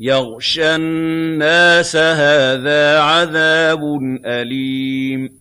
يَغْشَى النَّاسَ ۖ هَٰذَا عَذَابٌ أَلِيمٌ.